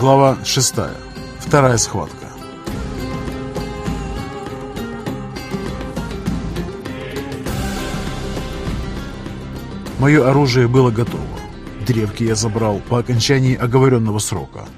Глава 6. Вторая схватка. Мое оружие было готово. Древки я забрал по окончании оговоренного срока.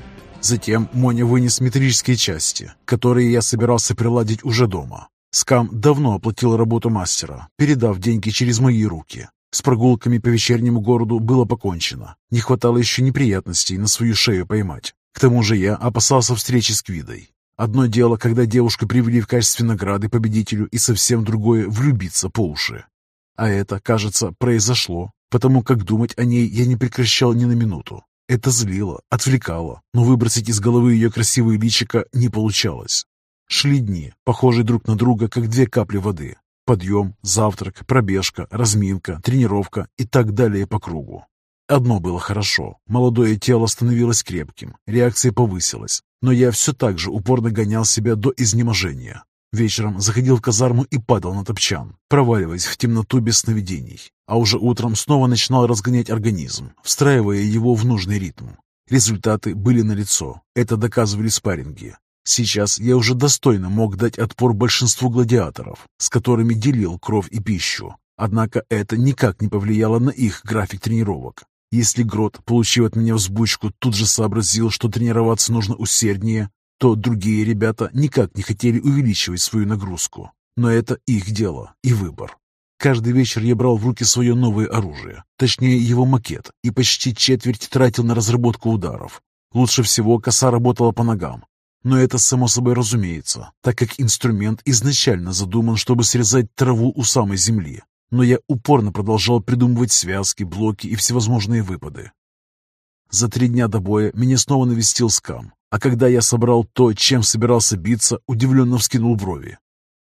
Затем Моня вынес металлические части, которые я собирался приладить уже дома. Скам давно оплатил работу мастера, передав деньги через мои руки. С прогулками по вечернему городу было покончено. Не хватало еще неприятностей на свою шею поймать. К тому же я опасался встречи с Квидой. Одно дело, когда девушку привели в качестве награды победителю, и совсем другое — влюбиться по уши. А это, кажется, произошло, потому как думать о ней я не прекращал ни на минуту. Это злило, отвлекало, но выбросить из головы ее красивое личико не получалось. Шли дни, похожие друг на друга, как две капли воды. Подъем, завтрак, пробежка, разминка, тренировка и так далее по кругу. Одно было хорошо. Молодое тело становилось крепким, реакция повысилась. Но я все так же упорно гонял себя до изнеможения. Вечером заходил в казарму и падал на топчан, проваливаясь в темноту без сновидений. А уже утром снова начинал разгонять организм, встраивая его в нужный ритм. Результаты были налицо. Это доказывали спарринги. Сейчас я уже достойно мог дать отпор большинству гладиаторов, с которыми делил кровь и пищу. Однако это никак не повлияло на их график тренировок. Если Грот, получив от меня взбучку, тут же сообразил, что тренироваться нужно усерднее, то другие ребята никак не хотели увеличивать свою нагрузку. Но это их дело и выбор. Каждый вечер я брал в руки свое новое оружие, точнее его макет, и почти четверть тратил на разработку ударов. Лучше всего коса работала по ногам. Но это само собой разумеется, так как инструмент изначально задуман, чтобы срезать траву у самой земли, но я упорно продолжал придумывать связки, блоки и всевозможные выпады. За три дня до боя меня снова навестил скам, а когда я собрал то, чем собирался биться, удивленно вскинул брови.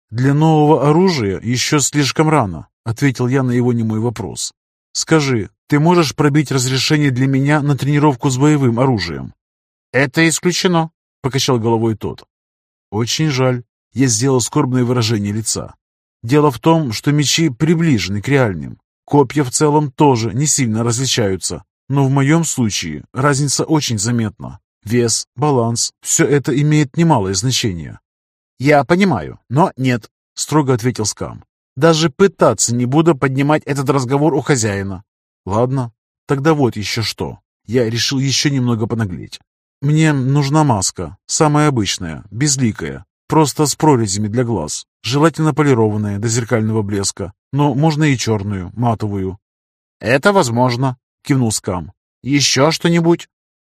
«Для нового оружия еще слишком рано», — ответил я на его немой вопрос. «Скажи, ты можешь пробить разрешение для меня на тренировку с боевым оружием?» «Это исключено», — покачал головой тот. «Очень жаль». Я сделал скорбное выражение лица. Дело в том, что мечи приближены к реальным. Копья в целом тоже не сильно различаются, но в моем случае разница очень заметна. Вес, баланс – все это имеет немалое значение. «Я понимаю, но нет», – строго ответил Скам. «Даже пытаться не буду поднимать этот разговор у хозяина». «Ладно, тогда вот еще что. Я решил еще немного понаглеть. Мне нужна маска, самая обычная, безликая, Просто с прорезями для глаз. Желательно полированная до зеркального блеска. Но можно и черную, матовую. «Это возможно», — кивнул Скам. «Еще что-нибудь?»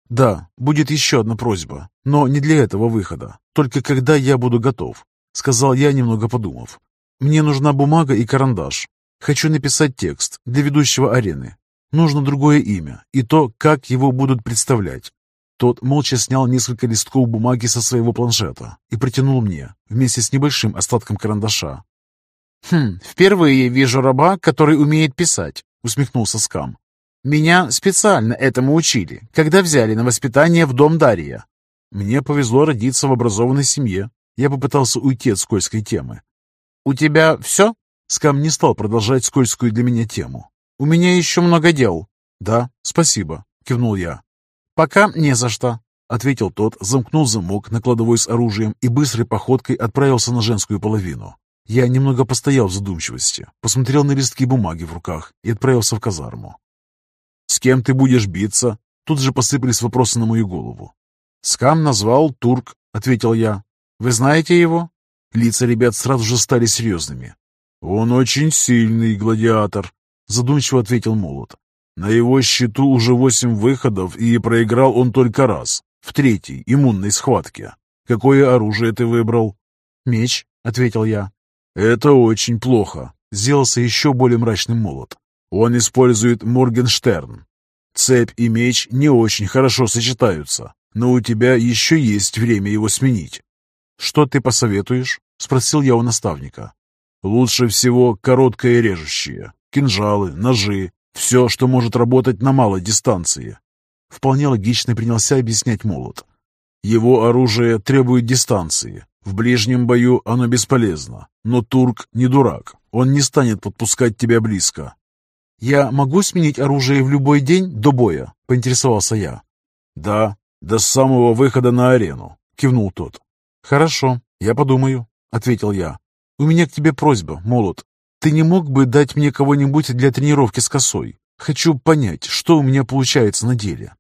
«Да, будет еще одна просьба, но не для этого выхода. Только когда я буду готов», — сказал я, немного подумав. «Мне нужна бумага и карандаш. Хочу написать текст для ведущего арены. Нужно другое имя и то, как его будут представлять. Тот молча снял несколько листков бумаги со своего планшета и протянул мне, вместе с небольшим остатком карандаша. «Хм, впервые вижу раба, который умеет писать», — усмехнулся Скам. «Меня специально этому учили, когда взяли на воспитание в дом Дария». Мне повезло родиться в образованной семье. Я попытался уйти от скользкой темы. «У тебя все?» Скам не стал продолжать скользкую для меня тему. «У меня еще много дел». «Да, спасибо», — кивнул я. «Пока не за что», — ответил тот, замкнул замок на кладовой с оружием и быстрой походкой отправился на женскую половину. Я немного постоял в задумчивости, посмотрел на листки бумаги в руках и отправился в казарму. «С кем ты будешь биться?» Тут же посыпались вопросы на мою голову. «Скам назвал Турк», — ответил я. «Вы знаете его?» Лица ребят сразу же стали серьезными. «Он очень сильный гладиатор», — задумчиво ответил Молот. На его счету уже восемь выходов, и проиграл он только раз, в третьей иммунной схватке. Какое оружие ты выбрал? Меч, ответил я. Это очень плохо. Сделался еще более мрачным молот. Он использует Моргенштерн. Цепь и меч не очень хорошо сочетаются, но у тебя еще есть время его сменить. Что ты посоветуешь? Спросил я у наставника. Лучше всего короткое режущее. Кинжалы, ножи, все, что может работать на малой дистанции. Вполне логично принялся объяснять молот. Его оружие требует дистанции. В ближнем бою оно бесполезно. Но турк не дурак. Он не станет подпускать тебя близко. «Я могу сменить оружие в любой день до боя?» — поинтересовался я. «Да, «До самого выхода на арену», — кивнул тот. «Хорошо, я подумаю», — ответил я. «У меня к тебе просьба, Молот. Ты не мог бы дать мне кого-нибудь для тренировки с косой? Хочу понять, что у меня получается на деле».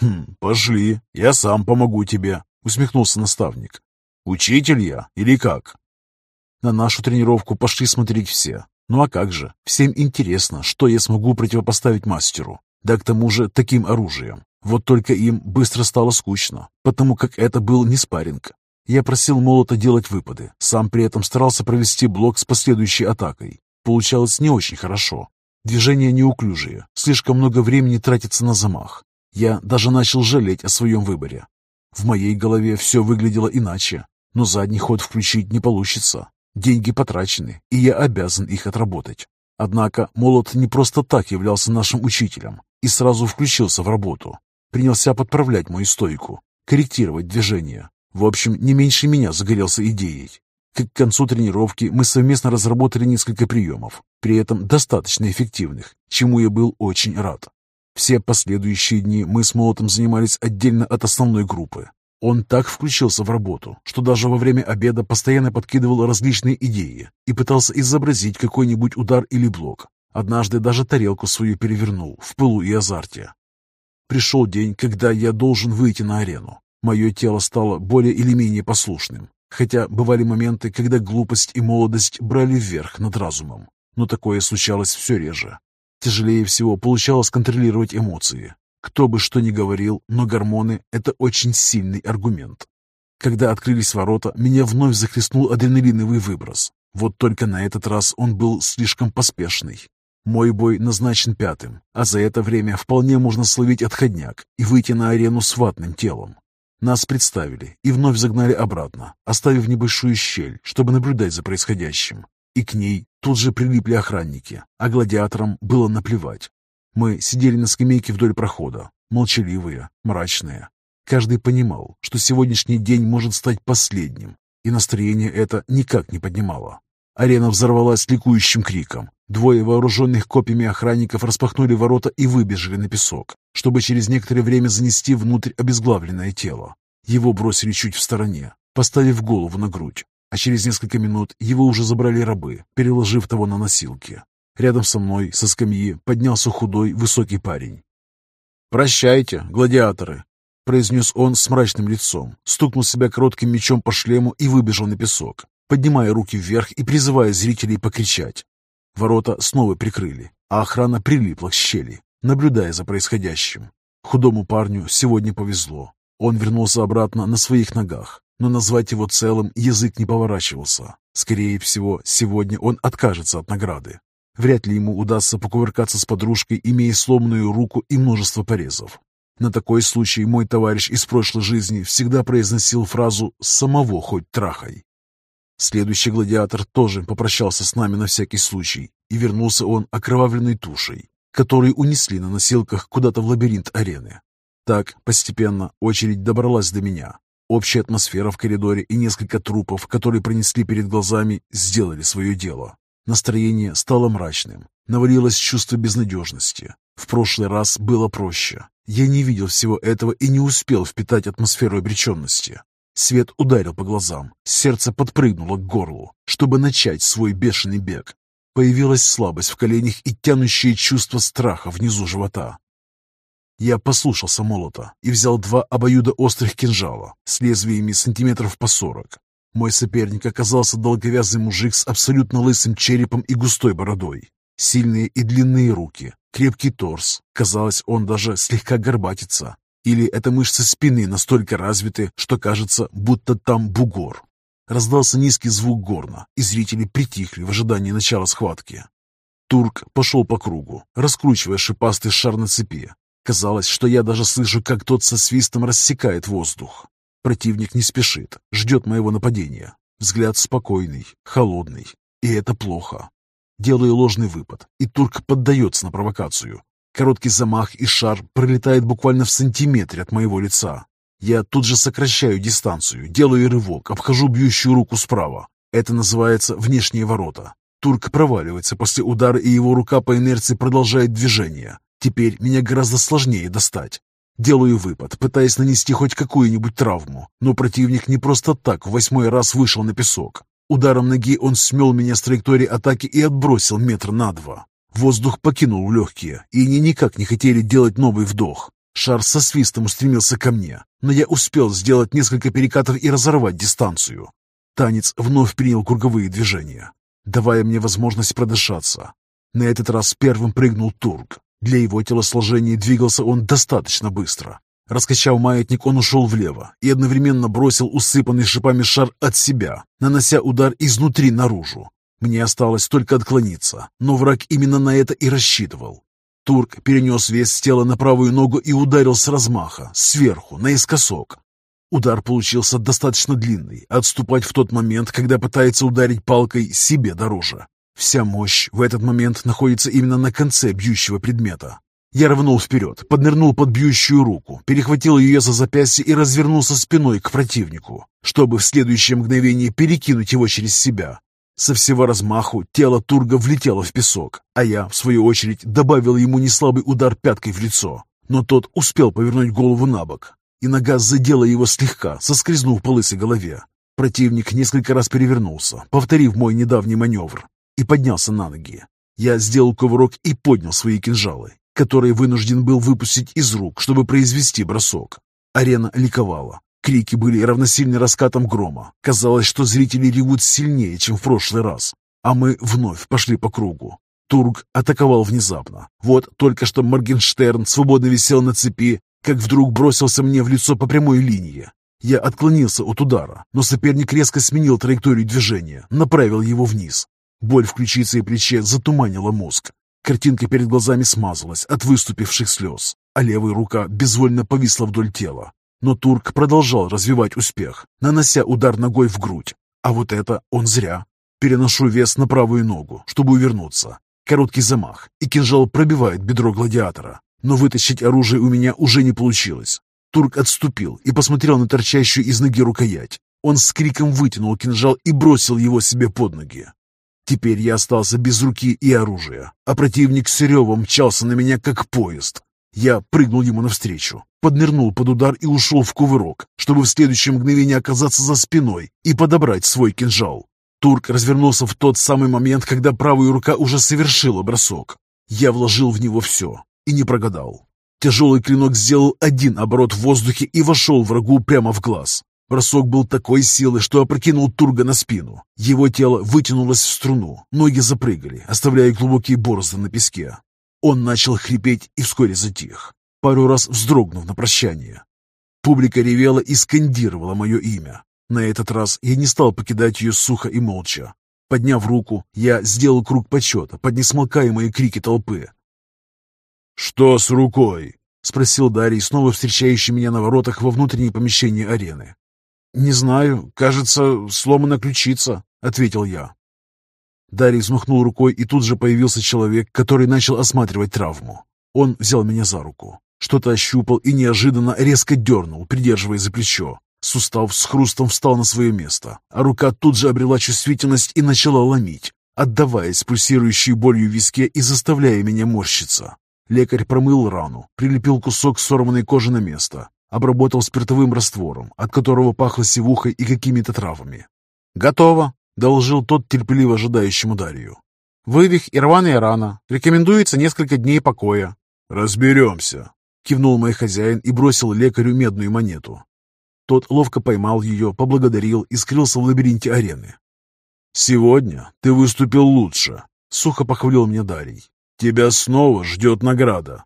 «Хм, пошли, я сам помогу тебе», — усмехнулся наставник. «Учитель я или как?» На нашу тренировку пошли смотреть все. Ну а как же, всем интересно, что я смогу противопоставить мастеру. Да к тому же таким оружием. Вот только им быстро стало скучно, потому как это был не спарринг. Я просил молота делать выпады, сам при этом старался провести блок с последующей атакой. Получалось не очень хорошо. Движения неуклюжие, слишком много времени тратится на замах. Я даже начал жалеть о своем выборе. В моей голове все выглядело иначе, но задний ход включить не получится. Деньги потрачены, и я обязан их отработать. Однако Молот не просто так являлся нашим учителем и сразу включился в работу. Принялся подправлять мою стойку, корректировать движения. В общем, не меньше меня загорелся идеей. К концу тренировки мы совместно разработали несколько приемов, при этом достаточно эффективных, чему я был очень рад. Все последующие дни мы с Молотом занимались отдельно от основной группы, он так включился в работу, что даже во время обеда постоянно подкидывал различные идеи и пытался изобразить какой-нибудь удар или блок. Однажды даже тарелку свою перевернул в пылу и азарте. Пришел день, когда я должен выйти на арену. Мое тело стало более или менее послушным, хотя бывали моменты, когда глупость и молодость брали вверх над разумом. Но такое случалось все реже. Тяжелее всего получалось контролировать эмоции, кто бы что ни говорил, но гормоны – это очень сильный аргумент. Когда открылись ворота, меня вновь захлестнул адреналиновый выброс. Вот только на этот раз он был слишком поспешный. Мой бой назначен пятым, а за это время вполне можно словить отходняк и выйти на арену с ватным телом. Нас представили и вновь загнали обратно, оставив небольшую щель, чтобы наблюдать за происходящим. И к ней тут же прилипли охранники, а гладиаторам было наплевать. Мы сидели на скамейке вдоль прохода, молчаливые, мрачные. Каждый понимал, что сегодняшний день может стать последним, и настроение это никак не поднимало. Арена взорвалась ликующим криком. Двое вооруженных копьями охранников распахнули ворота и выбежали на песок, чтобы через некоторое время занести внутрь обезглавленное тело. Его бросили чуть в стороне, поставив голову на грудь, а через несколько минут его уже забрали рабы, переложив того на носилки. Рядом со мной, со скамьи, поднялся худой, высокий парень. «Прощайте, гладиаторы!» — произнес он с мрачным лицом, стукнул себя коротким мечом по шлему и выбежал на песок, поднимая руки вверх и призывая зрителей покричать. Ворота снова прикрыли, а охрана прилипла к щели, наблюдая за происходящим. Худому парню сегодня повезло. Он вернулся обратно на своих ногах, но назвать его целым язык не поворачивался. Скорее всего, сегодня он откажется от награды. Вряд ли ему удастся покувыркаться с подружкой, имея сломанную руку и множество порезов. На такой случай мой товарищ из прошлой жизни всегда произносил фразу «самого хоть трахай». Следующий гладиатор тоже попрощался с нами на всякий случай, и вернулся он окровавленной тушей, которую унесли на носилках куда-то в лабиринт арены. Так, постепенно, очередь добралась до меня. Общая атмосфера в коридоре и несколько трупов, которые пронесли перед глазами, сделали свое дело. Настроение стало мрачным. Навалилось чувство безнадежности. В прошлый раз было проще. Я не видел всего этого и не успел впитать атмосферу обреченности. Свет ударил по глазам, сердце подпрыгнуло к горлу, чтобы начать свой бешеный бег. Появилась слабость в коленях и тянущее чувство страха внизу живота. Я послушался молота и взял два обоюда острых кинжала с лезвиями сантиметров по сорок. Мой соперник оказался долговязый мужик с абсолютно лысым черепом и густой бородой. Сильные и длинные руки, крепкий торс. Казалось, он даже слегка горбатится. Или это мышцы спины настолько развиты, что кажется, будто там бугор. Раздался низкий звук горна, и зрители притихли в ожидании начала схватки. Турк пошел по кругу, раскручивая шипастый шар на цепи. Казалось, что я даже слышу, как тот со свистом рассекает воздух. Противник не спешит, ждет моего нападения. Взгляд спокойный, холодный. И это плохо. Делаю ложный выпад, и турк поддается на провокацию. Короткий замах, и шар пролетает буквально в сантиметре от моего лица. Я тут же сокращаю дистанцию, делаю рывок, обхожу бьющую руку справа. Это называется внешние ворота. Турк проваливается после удара, и его рука по инерции продолжает движение. Теперь меня гораздо сложнее достать. Делаю выпад, пытаясь нанести хоть какую-нибудь травму, но противник не просто так в восьмой раз вышел на песок. Ударом ноги он смел меня с траектории атаки и отбросил метр на два. Воздух покинул легкие, и они никак не хотели делать новый вдох. Шар со свистом устремился ко мне, но я успел сделать несколько перекатов и разорвать дистанцию. Танец вновь принял круговые движения, давая мне возможность продышаться. На этот раз первым прыгнул Турк. Для его телосложения двигался он достаточно быстро. Раскачав маятник, он ушел влево и одновременно бросил усыпанный шипами шар от себя, нанося удар изнутри наружу. Мне осталось только отклониться, но враг именно на это и рассчитывал. Турк перенес вес тела на правую ногу и ударил с размаха, сверху, наискосок. Удар получился достаточно длинный, отступать в тот момент, когда пытается ударить палкой себе дороже. Вся мощь в этот момент находится именно на конце бьющего предмета. Я рванул вперед, поднырнул под бьющую руку, перехватил ее за запястье и развернулся спиной к противнику, чтобы в следующее мгновение перекинуть его через себя. Со всего размаху тело Турга влетело в песок, а я, в свою очередь, добавил ему неслабый удар пяткой в лицо. Но тот успел повернуть голову на бок, и нога задела его слегка, соскользнув по лысой голове. Противник несколько раз перевернулся, повторив мой недавний маневр, и поднялся на ноги. Я сделал кувырок и поднял свои кинжалы, которые вынужден был выпустить из рук, чтобы произвести бросок. Арена ликовала. Крики были равносильны раскатам грома. Казалось, что зрители ревут сильнее, чем в прошлый раз. А мы вновь пошли по кругу. Тург атаковал внезапно. Вот только что Моргенштерн свободно висел на цепи, как вдруг бросился мне в лицо по прямой линии. Я отклонился от удара, но соперник резко сменил траекторию движения, направил его вниз. Боль в ключице и плече затуманила мозг. Картинка перед глазами смазалась от выступивших слез, а левая рука безвольно повисла вдоль тела. Но турк продолжал развивать успех, нанося удар ногой в грудь. А вот это он зря. Переношу вес на правую ногу, чтобы увернуться. Короткий замах, и кинжал пробивает бедро гладиатора. Но вытащить оружие у меня уже не получилось. Турк отступил и посмотрел на торчащую из ноги рукоять. Он с криком вытянул кинжал и бросил его себе под ноги. Теперь я остался без руки и оружия, а противник с ревом мчался на меня, как поезд. Я прыгнул ему навстречу, поднырнул под удар и ушел в кувырок, чтобы в следующее мгновение оказаться за спиной и подобрать свой кинжал. Турк развернулся в тот самый момент, когда правая рука уже совершила бросок. Я вложил в него все и не прогадал. Тяжелый клинок сделал один оборот в воздухе и вошел врагу прямо в глаз. Бросок был такой силы, что опрокинул Турга на спину. Его тело вытянулось в струну, ноги запрыгали, оставляя глубокие борозды на песке. Он начал хрипеть и вскоре затих, пару раз вздрогнув на прощание. Публика ревела и скандировала мое имя. На этот раз я не стал покидать ее сухо и молча. Подняв руку, я сделал круг почета под несмолкаемые крики толпы. «Что с рукой?» — спросил Дарий, снова встречающий меня на воротах во внутренней помещении арены. «Не знаю. Кажется, сломана ключица», — ответил я. Дарий взмахнул рукой, и тут же появился человек, который начал осматривать травму. Он взял меня за руку, что-то ощупал и неожиданно резко дернул, придерживая за плечо. Сустав с хрустом встал на свое место, а рука тут же обрела чувствительность и начала ломить, отдаваясь пульсирующей болью в виске и заставляя меня морщиться. Лекарь промыл рану, прилепил кусок сорванной кожи на место, Обработал спиртовым раствором, от которого пахло сивухой и какими-то травами. «Готово», — доложил тот терпеливо ожидающему Дарью. «Вывих и рваная рана. Рекомендуется несколько дней покоя». «Разберемся», — кивнул мой хозяин и бросил лекарю медную монету. Тот ловко поймал ее, поблагодарил и скрылся в лабиринте арены. «Сегодня ты выступил лучше», — сухо похвалил мне Дарий. «Тебя снова ждет награда».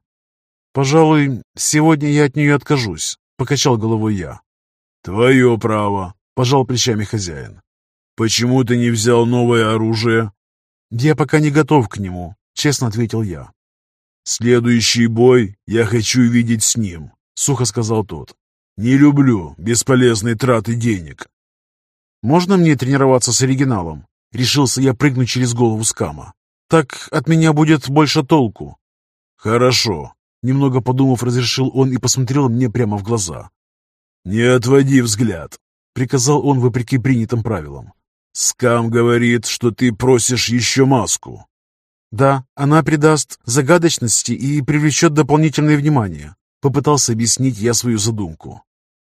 «Пожалуй, сегодня я от нее откажусь», — покачал головой я. «Твое право», — пожал плечами хозяин. «Почему ты не взял новое оружие?» «Я пока не готов к нему», — честно ответил я. «Следующий бой я хочу видеть с ним», — сухо сказал тот. «Не люблю бесполезной траты денег». «Можно мне тренироваться с оригиналом?» Решился я прыгнуть через голову скама. «Так от меня будет больше толку». «Хорошо», Немного подумав, разрешил он и посмотрел мне прямо в глаза. «Не отводи взгляд», — приказал он вопреки принятым правилам. «Скам говорит, что ты просишь еще маску». «Да, она придаст загадочности и привлечет дополнительное внимание», Попытался объяснить я свою задумку.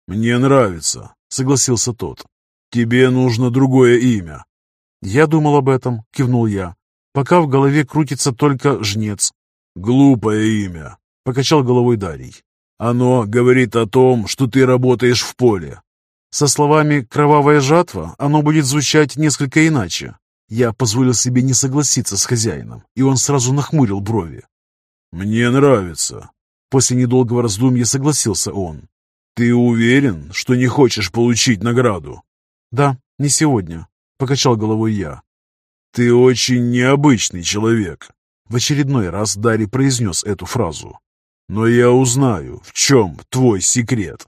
«Мне нравится», — согласился тот. «Тебе нужно другое имя». «Я думал об этом», — кивнул я. «Пока в голове крутится только жнец». «Глупое имя», — покачал головой Дарий. «Оно говорит о том, что ты работаешь в поле». Со словами «кровавая жатва» оно будет звучать несколько иначе. Я позволил себе не согласиться с хозяином, и он сразу нахмурил брови. «Мне нравится». После недолгого раздумья согласился он. «Ты уверен, что не хочешь получить награду?» «Да, не сегодня», — покачал головой я. «Ты очень необычный человек», — в очередной раз Дарий произнес эту фразу. «Но я узнаю, в чем твой секрет.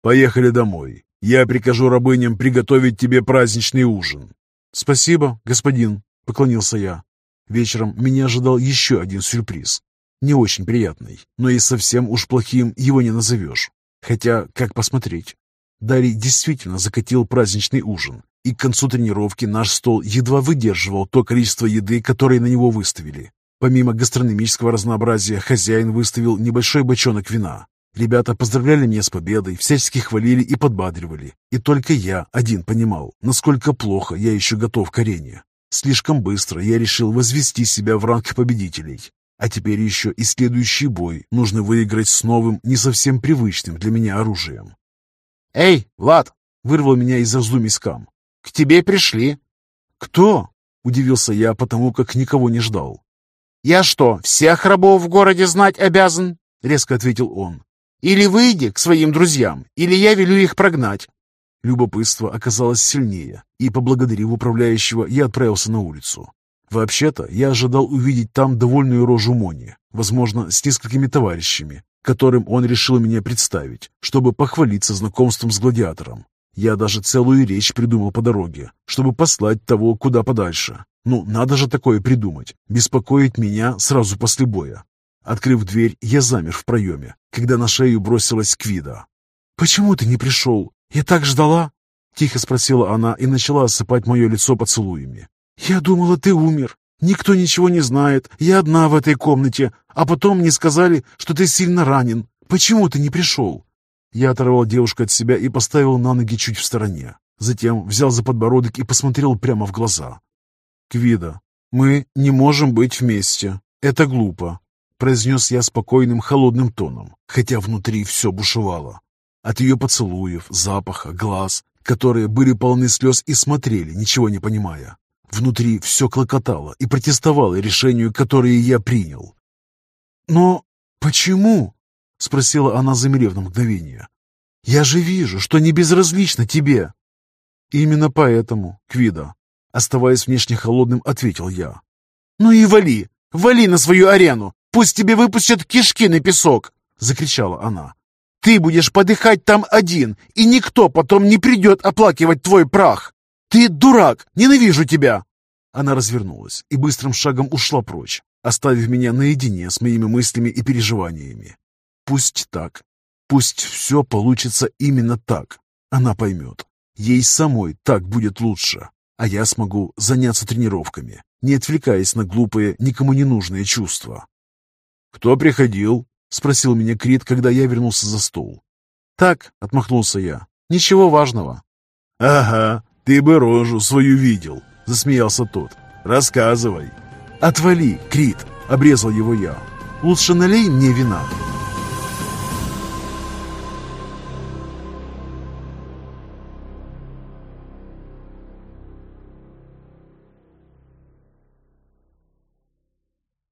Поехали домой. Я прикажу рабыням приготовить тебе праздничный ужин». «Спасибо, господин», — поклонился я. Вечером меня ожидал еще один сюрприз. Не очень приятный, но и совсем уж плохим его не назовешь. Хотя, как посмотреть? Дарий действительно закатил праздничный ужин, и к концу тренировки наш стол едва выдерживал то количество еды, которое на него выставили. Помимо гастрономического разнообразия, хозяин выставил небольшой бочонок вина. Ребята поздравляли меня с победой, всячески хвалили и подбадривали. И только я один понимал, насколько плохо я еще готов к арене. Слишком быстро я решил возвести себя в ранг победителей. А теперь еще и следующий бой нужно выиграть с новым, не совсем привычным для меня оружием. «Эй, Влад!» — вырвал меня из раздумий скам. «К тебе пришли». «Кто?» — удивился я, потому как никого не ждал. «Я что, всех рабов в городе знать обязан?» — резко ответил он. «Или выйди к своим друзьям, или я велю их прогнать». Любопытство оказалось сильнее, и, поблагодарив управляющего, я отправился на улицу. Вообще-то, я ожидал увидеть там довольную рожу Мони, возможно, с несколькими товарищами, которым он решил меня представить, чтобы похвалиться знакомством с гладиатором. Я даже целую речь придумал по дороге, чтобы послать того куда подальше. Ну, надо же такое придумать, беспокоить меня сразу после боя. Открыв дверь, я замер в проеме, когда на шею бросилась Квида. «Почему ты не пришел? Я так ждала!» Тихо спросила она и начала осыпать мое лицо поцелуями. «Я думала, ты умер. Никто ничего не знает. Я одна в этой комнате. А потом мне сказали, что ты сильно ранен. Почему ты не пришел?» Я оторвал девушку от себя и поставил на ноги чуть в стороне. Затем взял за подбородок и посмотрел прямо в глаза. «Квида, мы не можем быть вместе. Это глупо», — произнес я спокойным, холодным тоном, хотя внутри все бушевало. От ее поцелуев, запаха, глаз, которые были полны слез и смотрели, ничего не понимая. Внутри все клокотало и протестовало решению, которое я принял. «Но почему?» — спросила она, замерев на мгновение. «Я же вижу, что не безразлично тебе». «Именно поэтому, Квида», — оставаясь внешне холодным, ответил я. «Ну и вали! Вали на свою арену! Пусть тебе выпустят кишки на песок!» — закричала она. «Ты будешь подыхать там один, и никто потом не придет оплакивать твой прах!» «Ты дурак! Ненавижу тебя!» Она развернулась и быстрым шагом ушла прочь, оставив меня наедине с моими мыслями и переживаниями. Пусть так. Пусть все получится именно так. Она поймет. Ей самой так будет лучше. А я смогу заняться тренировками, не отвлекаясь на глупые, никому не нужные чувства. «Кто приходил?» — спросил меня Крит, когда я вернулся за стол. «Так», — отмахнулся я, — «ничего важного». «Ага, «Ты бы рожу свою видел!» — засмеялся тот. «Рассказывай!» «Отвали, Крит!» — обрезал его я. «Лучше налей мне вина!»